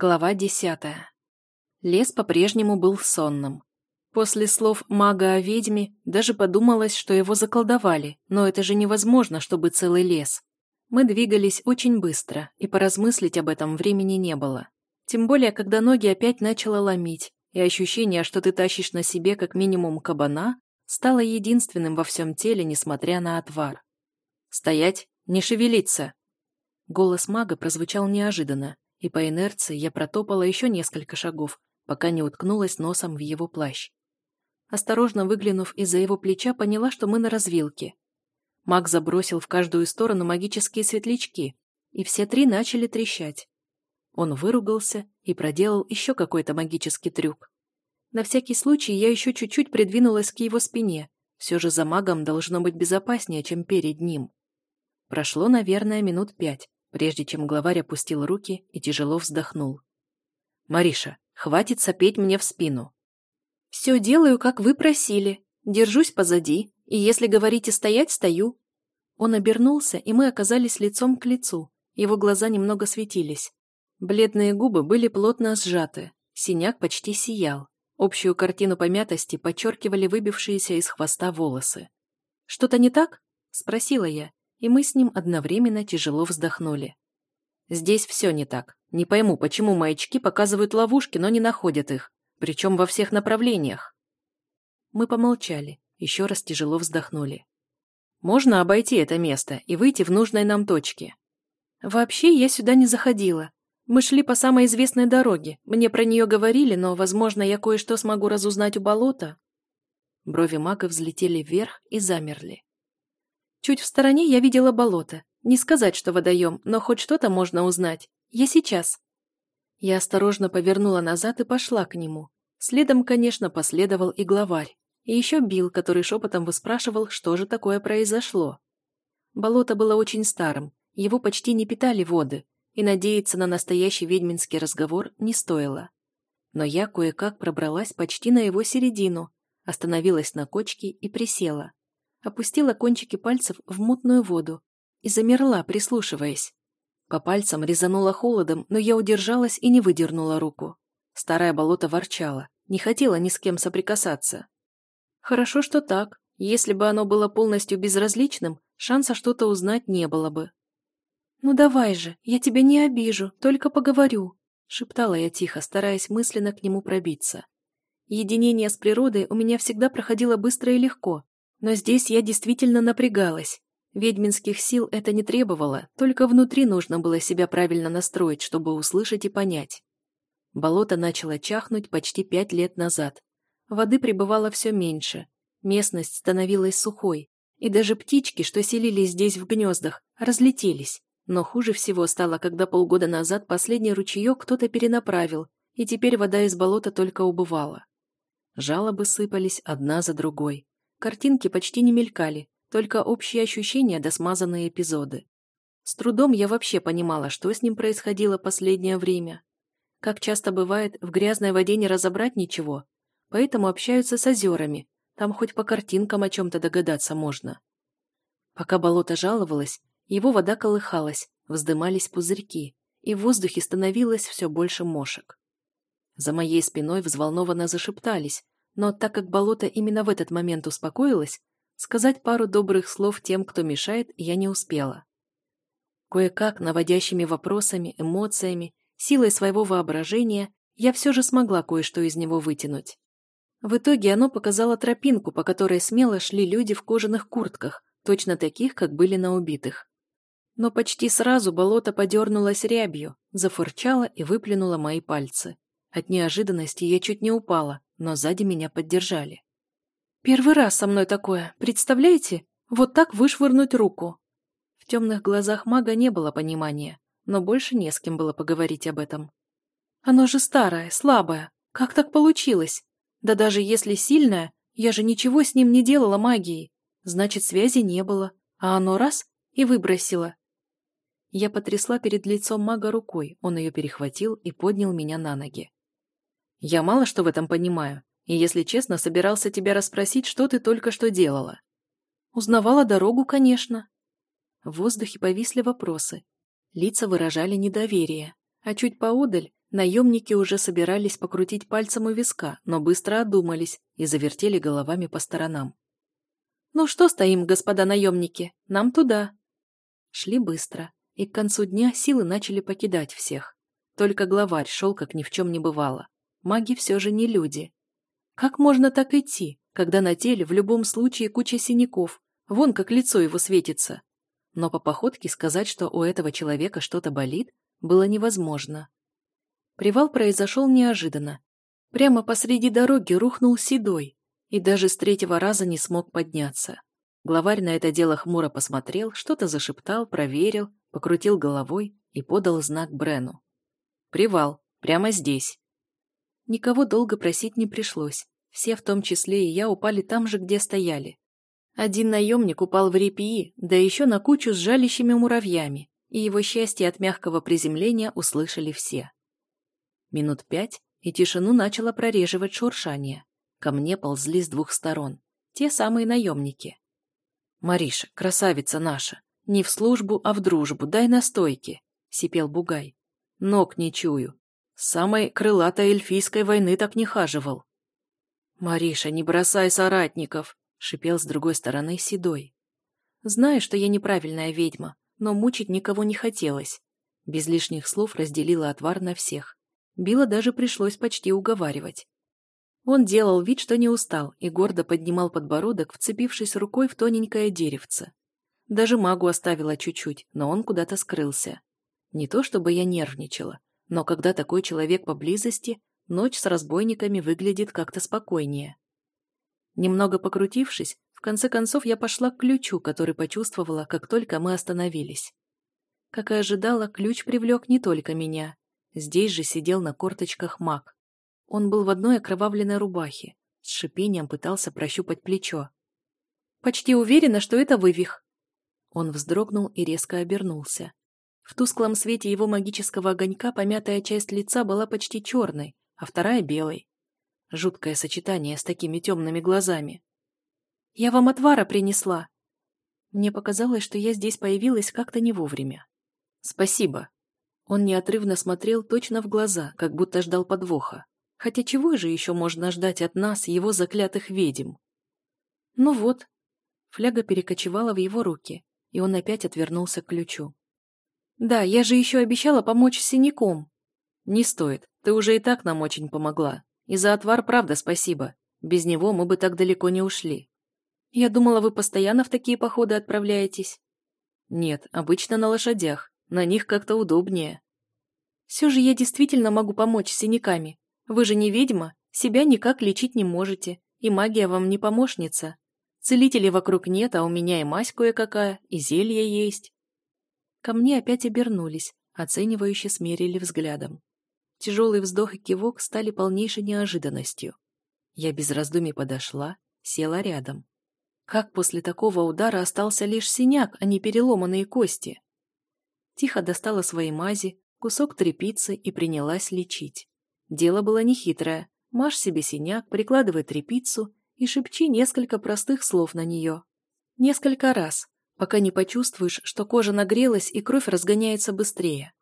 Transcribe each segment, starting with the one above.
Глава десятая. Лес по-прежнему был сонным. После слов мага о ведьме даже подумалось, что его заколдовали, но это же невозможно, чтобы целый лес. Мы двигались очень быстро, и поразмыслить об этом времени не было. Тем более, когда ноги опять начало ломить, и ощущение, что ты тащишь на себе как минимум кабана, стало единственным во всем теле, несмотря на отвар. «Стоять! Не шевелиться!» Голос мага прозвучал неожиданно, и по инерции я протопала еще несколько шагов, пока не уткнулась носом в его плащ. Осторожно выглянув из-за его плеча, поняла, что мы на развилке. Маг забросил в каждую сторону магические светлячки, и все три начали трещать. Он выругался и проделал еще какой-то магический трюк. На всякий случай я еще чуть-чуть придвинулась к его спине. Все же за магом должно быть безопаснее, чем перед ним. Прошло, наверное, минут пять, прежде чем главарь опустил руки и тяжело вздохнул. «Мариша, хватит сопеть мне в спину!» «Все делаю, как вы просили. Держусь позади, и если говорите стоять, стою». Он обернулся, и мы оказались лицом к лицу. Его глаза немного светились. Бледные губы были плотно сжаты, синяк почти сиял. Общую картину помятости подчеркивали выбившиеся из хвоста волосы. «Что-то не так?» – спросила я, и мы с ним одновременно тяжело вздохнули. Здесь все не так. Не пойму, почему маячки показывают ловушки, но не находят их, причем во всех направлениях. Мы помолчали, еще раз тяжело вздохнули. Можно обойти это место и выйти в нужной нам точке. Вообще я сюда не заходила. Мы шли по самой известной дороге. Мне про нее говорили, но, возможно, я кое-что смогу разузнать у болота. Брови мага взлетели вверх и замерли. Чуть в стороне я видела болото. Не сказать, что водоем, но хоть что-то можно узнать. Я сейчас. Я осторожно повернула назад и пошла к нему. Следом, конечно, последовал и главарь. И еще Билл, который шепотом выспрашивал, что же такое произошло. Болото было очень старым, его почти не питали воды, и надеяться на настоящий ведьминский разговор не стоило. Но я кое-как пробралась почти на его середину, остановилась на кочке и присела опустила кончики пальцев в мутную воду и замерла, прислушиваясь. По пальцам резануло холодом, но я удержалась и не выдернула руку. Старое болото ворчало, не хотела ни с кем соприкасаться. Хорошо, что так. Если бы оно было полностью безразличным, шанса что-то узнать не было бы. «Ну давай же, я тебя не обижу, только поговорю», — шептала я тихо, стараясь мысленно к нему пробиться. Единение с природой у меня всегда проходило быстро и легко, но здесь я действительно напрягалась. Ведьминских сил это не требовало, только внутри нужно было себя правильно настроить, чтобы услышать и понять. Болото начало чахнуть почти пять лет назад. Воды прибывало все меньше, местность становилась сухой, и даже птички, что селились здесь в гнездах, разлетелись. Но хуже всего стало, когда полгода назад последний ручеек кто-то перенаправил, и теперь вода из болота только убывала. Жалобы сыпались одна за другой. Картинки почти не мелькали, только общие ощущения да смазанные эпизоды. С трудом я вообще понимала, что с ним происходило последнее время. Как часто бывает, в грязной воде не разобрать ничего, поэтому общаются с озерами, там хоть по картинкам о чем-то догадаться можно. Пока болото жаловалось, его вода колыхалась, вздымались пузырьки, и в воздухе становилось все больше мошек. За моей спиной взволнованно зашептались, но так как болото именно в этот момент успокоилось, сказать пару добрых слов тем, кто мешает, я не успела. Кое-как, наводящими вопросами, эмоциями, силой своего воображения, я все же смогла кое-что из него вытянуть. В итоге оно показало тропинку, по которой смело шли люди в кожаных куртках, точно таких, как были на убитых. Но почти сразу болото подернулось рябью, зафурчало и выплюнуло мои пальцы. От неожиданности я чуть не упала, но сзади меня поддержали. «Первый раз со мной такое, представляете? Вот так вышвырнуть руку!» В темных глазах мага не было понимания, но больше не с кем было поговорить об этом. «Оно же старое, слабое. Как так получилось? Да даже если сильное, я же ничего с ним не делала магией. Значит, связи не было, а оно раз и выбросило. Я потрясла перед лицом мага рукой, он ее перехватил и поднял меня на ноги. Я мало что в этом понимаю, и, если честно, собирался тебя расспросить, что ты только что делала. Узнавала дорогу, конечно. В воздухе повисли вопросы. Лица выражали недоверие, а чуть поодаль Наемники уже собирались покрутить пальцем у виска, но быстро одумались и завертели головами по сторонам. «Ну что стоим, господа наемники? Нам туда!» Шли быстро, и к концу дня силы начали покидать всех. Только главарь шел, как ни в чем не бывало. Маги все же не люди. Как можно так идти, когда на теле в любом случае куча синяков, вон как лицо его светится? Но по походке сказать, что у этого человека что-то болит, было невозможно. Привал произошел неожиданно. Прямо посреди дороги рухнул седой и даже с третьего раза не смог подняться. Главарь на это дело хмуро посмотрел, что-то зашептал, проверил, покрутил головой и подал знак Брену. «Привал. Прямо здесь». Никого долго просить не пришлось. Все, в том числе и я, упали там же, где стояли. Один наемник упал в репии, да еще на кучу с жалящими муравьями, и его счастье от мягкого приземления услышали все. Минут пять, и тишину начало прореживать шуршание. Ко мне ползли с двух сторон. Те самые наемники. «Мариша, красавица наша, не в службу, а в дружбу, дай настойки», — сипел Бугай. «Ног не чую. Самой крылатой эльфийской войны так не хаживал». «Мариша, не бросай соратников», — шипел с другой стороны Седой. «Знаю, что я неправильная ведьма, но мучить никого не хотелось». Без лишних слов разделила отвар на всех. Билла даже пришлось почти уговаривать. Он делал вид, что не устал, и гордо поднимал подбородок, вцепившись рукой в тоненькое деревце. Даже магу оставила чуть-чуть, но он куда-то скрылся. Не то чтобы я нервничала, но когда такой человек поблизости, ночь с разбойниками выглядит как-то спокойнее. Немного покрутившись, в конце концов я пошла к ключу, который почувствовала, как только мы остановились. Как и ожидала, ключ привлек не только меня. Здесь же сидел на корточках маг. Он был в одной окровавленной рубахе. С шипением пытался прощупать плечо. «Почти уверена, что это вывих». Он вздрогнул и резко обернулся. В тусклом свете его магического огонька помятая часть лица была почти черной, а вторая — белой. Жуткое сочетание с такими темными глазами. «Я вам отвара принесла». Мне показалось, что я здесь появилась как-то не вовремя. «Спасибо», он неотрывно смотрел точно в глаза, как будто ждал подвоха. Хотя чего же еще можно ждать от нас, его заклятых ведьм? Ну вот. Фляга перекочевала в его руки, и он опять отвернулся к ключу. Да, я же еще обещала помочь с синяком. Не стоит, ты уже и так нам очень помогла. И за отвар правда спасибо. Без него мы бы так далеко не ушли. Я думала, вы постоянно в такие походы отправляетесь. Нет, обычно на лошадях. На них как-то удобнее. Все же я действительно могу помочь с синяками. Вы же не ведьма, себя никак лечить не можете, и магия вам не помощница. Целителей вокруг нет, а у меня и мазь кое-какая, и зелье есть. Ко мне опять обернулись, оценивающе смерили взглядом. Тяжелый вздох и кивок стали полнейшей неожиданностью. Я без раздумий подошла, села рядом. Как после такого удара остался лишь синяк, а не переломанные кости? Тихо достала свои мази, кусок трепицы и принялась лечить. Дело было нехитрое. Маш себе синяк, прикладывай трепицу и шепчи несколько простых слов на нее. Несколько раз, пока не почувствуешь, что кожа нагрелась и кровь разгоняется быстрее.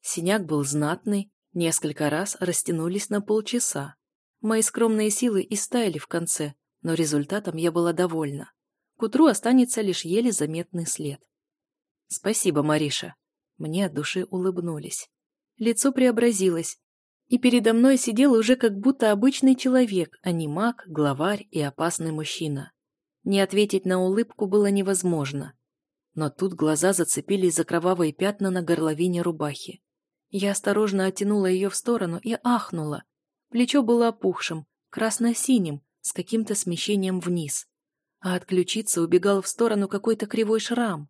Синяк был знатный, несколько раз растянулись на полчаса. Мои скромные силы истаяли в конце, но результатом я была довольна. К утру останется лишь еле заметный след. «Спасибо, Мариша», мне от души улыбнулись. Лицо преобразилось, и передо мной сидел уже как будто обычный человек, а не маг, главарь и опасный мужчина. Не ответить на улыбку было невозможно. Но тут глаза зацепились за кровавые пятна на горловине рубахи. Я осторожно оттянула ее в сторону и ахнула. Плечо было опухшим, красно-синим, с каким-то смещением вниз. А от ключицы убегал в сторону какой-то кривой шрам.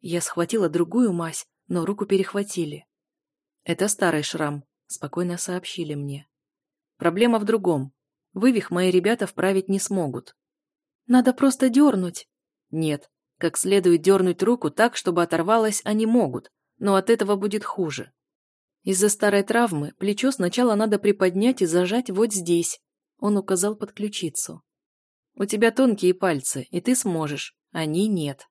Я схватила другую мазь, но руку перехватили. «Это старый шрам», — спокойно сообщили мне. «Проблема в другом. Вывих мои ребята вправить не смогут». «Надо просто дернуть». «Нет, как следует дернуть руку так, чтобы оторвалась, они могут, но от этого будет хуже. Из-за старой травмы плечо сначала надо приподнять и зажать вот здесь», — он указал под ключицу. «У тебя тонкие пальцы, и ты сможешь, они нет».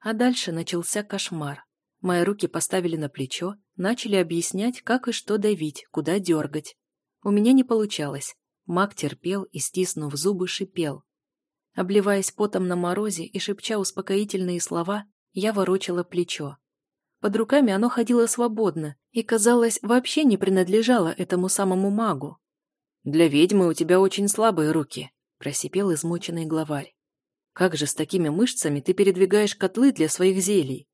А дальше начался кошмар. Мои руки поставили на плечо, начали объяснять, как и что давить, куда дергать. У меня не получалось. Маг терпел и, стиснув зубы, шипел. Обливаясь потом на морозе и шепча успокоительные слова, я ворочала плечо. Под руками оно ходило свободно и, казалось, вообще не принадлежало этому самому магу. «Для ведьмы у тебя очень слабые руки», – просипел измученный главарь. «Как же с такими мышцами ты передвигаешь котлы для своих зелий?»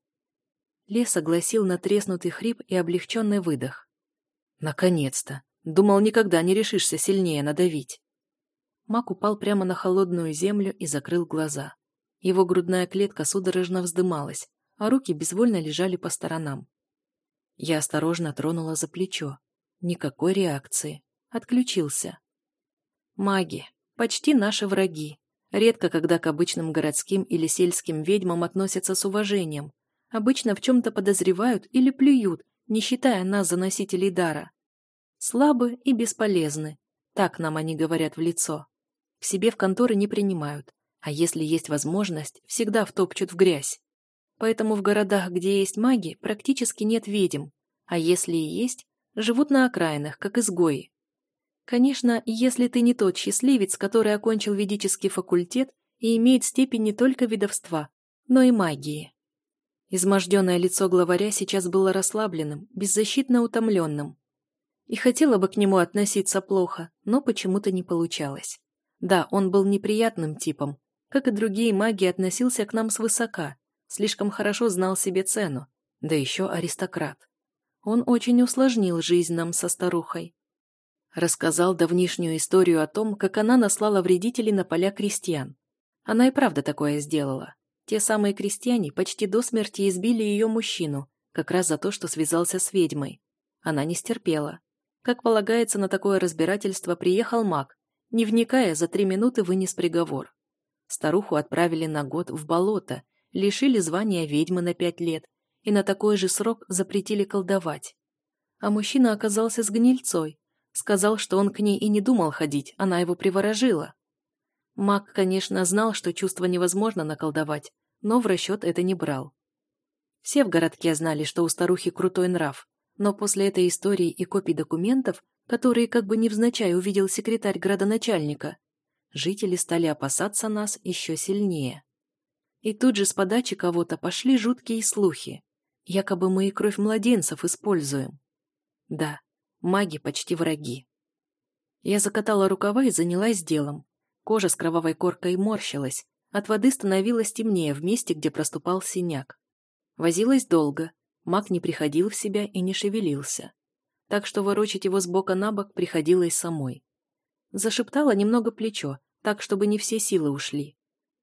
Лес огласил натреснутый хрип и облегченный выдох. «Наконец-то! Думал, никогда не решишься сильнее надавить». Мак упал прямо на холодную землю и закрыл глаза. Его грудная клетка судорожно вздымалась, а руки безвольно лежали по сторонам. Я осторожно тронула за плечо. Никакой реакции. Отключился. Маги. Почти наши враги. Редко, когда к обычным городским или сельским ведьмам относятся с уважением, Обычно в чем-то подозревают или плюют, не считая нас за носителей дара. Слабы и бесполезны. Так нам они говорят в лицо. К себе в конторы не принимают, а если есть возможность, всегда втопчут в грязь. Поэтому в городах, где есть маги, практически нет ведьм, а если и есть, живут на окраинах, как изгои. Конечно, если ты не тот счастливец, который окончил ведический факультет и имеет степень не только ведовства, но и магии. Изможденное лицо главаря сейчас было расслабленным, беззащитно утомленным. И хотела бы к нему относиться плохо, но почему-то не получалось. Да, он был неприятным типом, как и другие маги относился к нам свысока, слишком хорошо знал себе цену, да еще аристократ. Он очень усложнил жизнь нам со старухой. Рассказал давнишнюю историю о том, как она наслала вредителей на поля крестьян. Она и правда такое сделала. Те самые крестьяне почти до смерти избили ее мужчину, как раз за то, что связался с ведьмой. Она не стерпела. Как полагается, на такое разбирательство приехал маг, не вникая, за три минуты вынес приговор. Старуху отправили на год в болото, лишили звания ведьмы на пять лет и на такой же срок запретили колдовать. А мужчина оказался с гнильцой, сказал, что он к ней и не думал ходить, она его приворожила. Маг, конечно, знал, что чувство невозможно наколдовать, но в расчет это не брал. Все в городке знали, что у старухи крутой нрав, но после этой истории и копий документов, которые как бы невзначай увидел секретарь градоначальника, жители стали опасаться нас еще сильнее. И тут же с подачи кого-то пошли жуткие слухи. Якобы мы и кровь младенцев используем. Да, маги почти враги. Я закатала рукава и занялась делом. Кожа с кровавой коркой морщилась, от воды становилось темнее в месте, где проступал синяк. Возилась долго, маг не приходил в себя и не шевелился. Так что ворочать его с бока на бок приходилось самой. Зашептала немного плечо, так, чтобы не все силы ушли.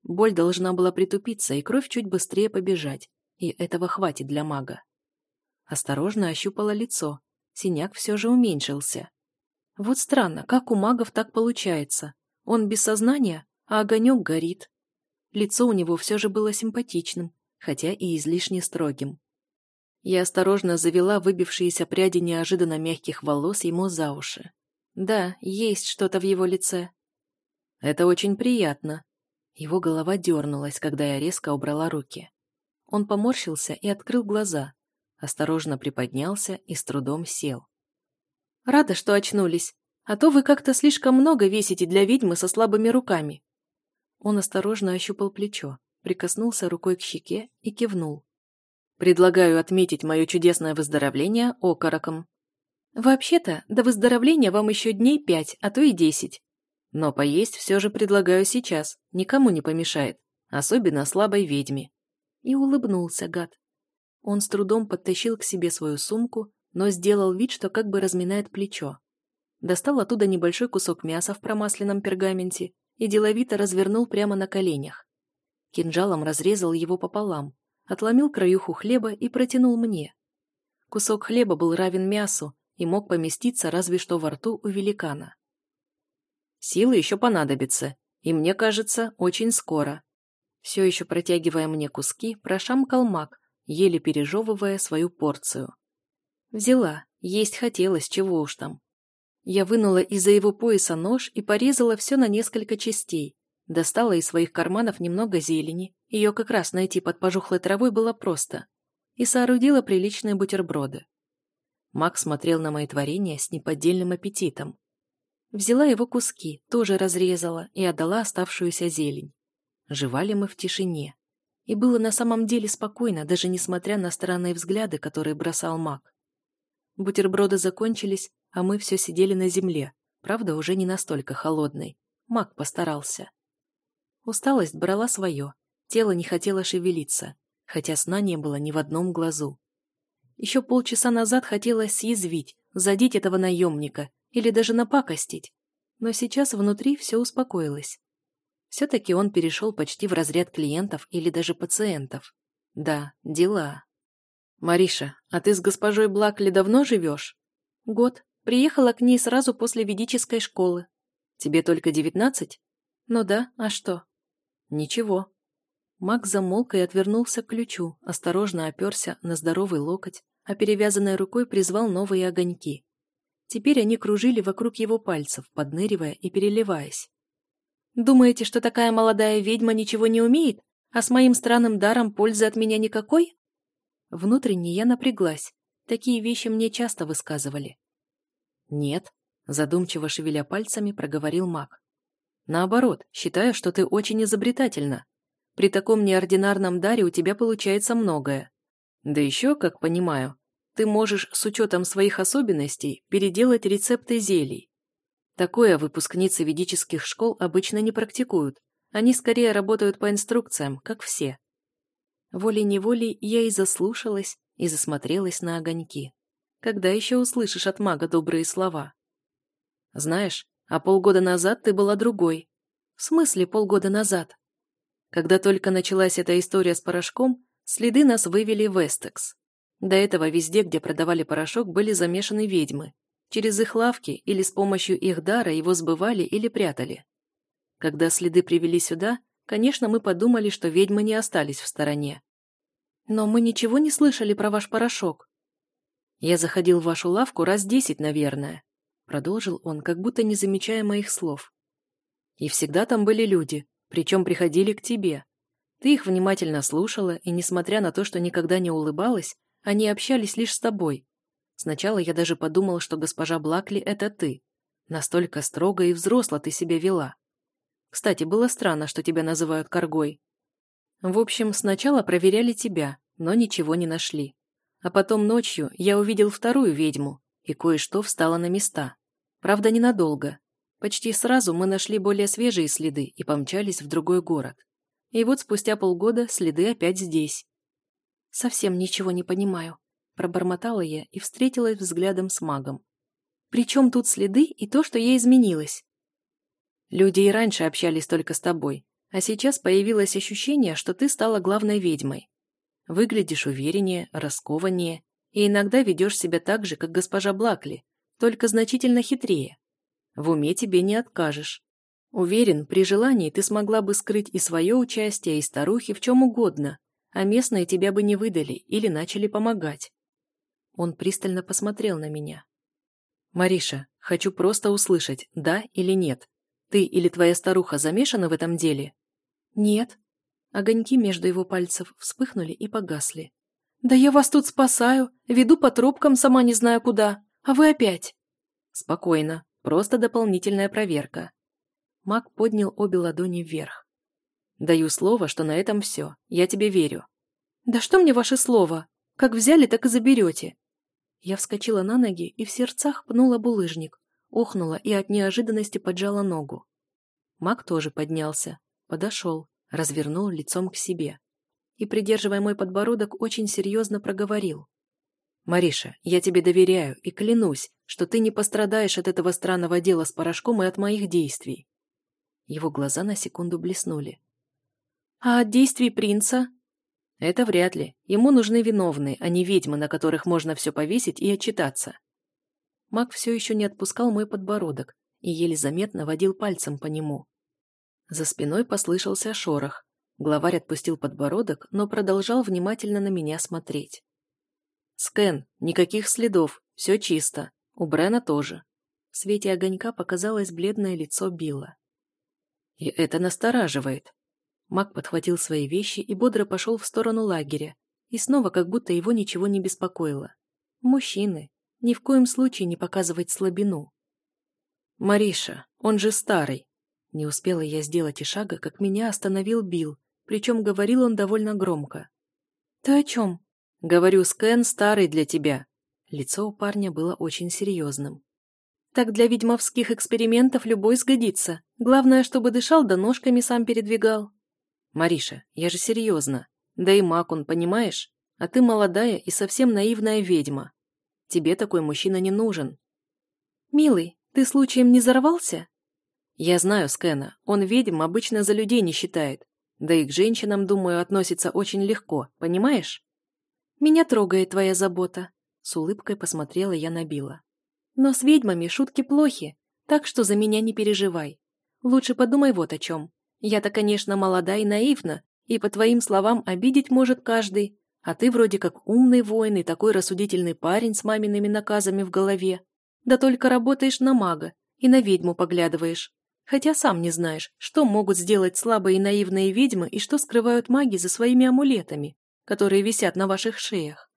Боль должна была притупиться, и кровь чуть быстрее побежать, и этого хватит для мага. Осторожно ощупала лицо, синяк все же уменьшился. Вот странно, как у магов так получается. Он без сознания, а огонек горит. Лицо у него все же было симпатичным, хотя и излишне строгим. Я осторожно завела выбившиеся пряди неожиданно мягких волос ему за уши. Да, есть что-то в его лице. Это очень приятно. Его голова дернулась, когда я резко убрала руки. Он поморщился и открыл глаза, осторожно приподнялся и с трудом сел. «Рада, что очнулись, а то вы как-то слишком много весите для ведьмы со слабыми руками», он осторожно ощупал плечо, прикоснулся рукой к щеке и кивнул. «Предлагаю отметить мое чудесное выздоровление окороком». «Вообще-то, до выздоровления вам еще дней пять, а то и десять. Но поесть все же предлагаю сейчас, никому не помешает, особенно слабой ведьме». И улыбнулся гад. Он с трудом подтащил к себе свою сумку, но сделал вид, что как бы разминает плечо. Достал оттуда небольшой кусок мяса в промасленном пергаменте и деловито развернул прямо на коленях. Кинжалом разрезал его пополам, отломил краюху хлеба и протянул мне. Кусок хлеба был равен мясу и мог поместиться разве что во рту у великана. Силы еще понадобятся, и мне кажется, очень скоро. Все еще протягивая мне куски, прошамкал маг, еле пережевывая свою порцию. Взяла, есть хотелось, чего уж там. Я вынула из-за его пояса нож и порезала все на несколько частей. Достала из своих карманов немного зелени. Ее как раз найти под пожухлой травой было просто. и соорудила приличные бутерброды. Мак смотрел на мои творения с неподдельным аппетитом. Взяла его куски, тоже разрезала и отдала оставшуюся зелень. Жевали мы в тишине. И было на самом деле спокойно, даже несмотря на странные взгляды, которые бросал Мак. Бутерброды закончились, а мы все сидели на земле, правда, уже не настолько холодной. Мак постарался. Усталость брала свое, тело не хотело шевелиться, хотя сна не было ни в одном глазу. Еще полчаса назад хотелось съязвить, задеть этого наемника или даже напакостить, но сейчас внутри все успокоилось. Все-таки он перешел почти в разряд клиентов или даже пациентов. Да, дела. «Мариша, а ты с госпожой Блакли давно живешь?» «Год. Приехала к ней сразу после ведической школы». «Тебе только девятнадцать?» «Ну да, а что?» «Ничего. Маг замолк и отвернулся к ключу, осторожно оперся на здоровый локоть, а перевязанной рукой призвал новые огоньки. Теперь они кружили вокруг его пальцев, подныривая и переливаясь. «Думаете, что такая молодая ведьма ничего не умеет, а с моим странным даром пользы от меня никакой?» Внутренне я напряглась. Такие вещи мне часто высказывали. «Нет», — задумчиво шевеля пальцами, проговорил маг. «Наоборот, считаю, что ты очень изобретательна. При таком неординарном даре у тебя получается многое. Да еще, как понимаю, ты можешь с учетом своих особенностей переделать рецепты зелий. Такое выпускницы ведических школ обычно не практикуют. Они скорее работают по инструкциям, как все. Волей-неволей я и заслушалась, и засмотрелась на огоньки. Когда еще услышишь от мага добрые слова? Знаешь, а полгода назад ты была другой. В смысле полгода назад? Когда только началась эта история с порошком, следы нас вывели в Эстекс. До этого везде, где продавали порошок, были замешаны ведьмы. Через их лавки или с помощью их дара его сбывали или прятали. Когда следы привели сюда, конечно, мы подумали, что ведьмы не остались в стороне. Но мы ничего не слышали про ваш порошок. Я заходил в вашу лавку раз десять, наверное, продолжил он, как будто не замечая моих слов. И всегда там были люди, причем приходили к тебе. Ты их внимательно слушала, и, несмотря на то, что никогда не улыбалась, они общались лишь с тобой. Сначала я даже подумал, что госпожа Блакли — это ты. Настолько строго и взросло ты себя вела. Кстати, было странно, что тебя называют коргой. В общем, сначала проверяли тебя, но ничего не нашли. А потом ночью я увидел вторую ведьму, и кое-что встало на места. Правда, ненадолго. Почти сразу мы нашли более свежие следы и помчались в другой город. И вот спустя полгода следы опять здесь. «Совсем ничего не понимаю», – пробормотала я и встретилась взглядом с магом. «При чем тут следы и то, что я изменилась?» «Люди и раньше общались только с тобой, а сейчас появилось ощущение, что ты стала главной ведьмой. Выглядишь увереннее, раскованнее и иногда ведешь себя так же, как госпожа Блакли, только значительно хитрее. В уме тебе не откажешь. Уверен, при желании ты смогла бы скрыть и свое участие, и старухи в чем угодно, а местные тебя бы не выдали или начали помогать. Он пристально посмотрел на меня. «Мариша, хочу просто услышать, да или нет. Ты или твоя старуха замешаны в этом деле?» «Нет». Огоньки между его пальцев вспыхнули и погасли. «Да я вас тут спасаю, веду по тропкам, сама не знаю куда, а вы опять». «Спокойно. Просто дополнительная проверка. Мак поднял обе ладони вверх. Даю слово, что на этом все. Я тебе верю. Да что мне ваше слово? Как взяли, так и заберете. Я вскочила на ноги и в сердцах пнула булыжник, охнула и от неожиданности поджала ногу. Мак тоже поднялся, подошел, развернул лицом к себе и, придерживая мой подбородок, очень серьезно проговорил. «Мариша, я тебе доверяю и клянусь, что ты не пострадаешь от этого странного дела с порошком и от моих действий». Его глаза на секунду блеснули. «А от действий принца?» «Это вряд ли. Ему нужны виновные, а не ведьмы, на которых можно все повесить и отчитаться». Маг все еще не отпускал мой подбородок и еле заметно водил пальцем по нему. За спиной послышался шорох. Главарь отпустил подбородок, но продолжал внимательно на меня смотреть. «Скэн, никаких следов, все чисто. У Брена тоже». В свете огонька показалось бледное лицо Билла. «И это настораживает». Мак подхватил свои вещи и бодро пошел в сторону лагеря, И снова как будто его ничего не беспокоило. Мужчины. Ни в коем случае не показывать слабину. «Мариша, он же старый». Не успела я сделать и шага, как меня остановил Билл, причем говорил он довольно громко. «Ты о чем?» «Говорю, Скэн старый для тебя». Лицо у парня было очень серьезным. «Так для ведьмовских экспериментов любой сгодится. Главное, чтобы дышал да ножками сам передвигал». «Мариша, я же серьезно. Да и маг он, понимаешь? А ты молодая и совсем наивная ведьма. Тебе такой мужчина не нужен». «Милый, ты случаем не взорвался?» «Я знаю Скэна. Он ведьм обычно за людей не считает. Да и к женщинам, думаю, относится очень легко, понимаешь?» «Меня трогает твоя забота», — с улыбкой посмотрела я на Билла. «Но с ведьмами шутки плохи, так что за меня не переживай. Лучше подумай вот о чем. Я-то, конечно, молода и наивна, и, по твоим словам, обидеть может каждый, а ты вроде как умный воин и такой рассудительный парень с мамиными наказами в голове. Да только работаешь на мага и на ведьму поглядываешь. Хотя сам не знаешь, что могут сделать слабые и наивные ведьмы и что скрывают маги за своими амулетами, которые висят на ваших шеях.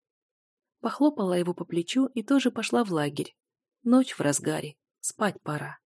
Похлопала его по плечу и тоже пошла в лагерь. Ночь в разгаре, спать пора.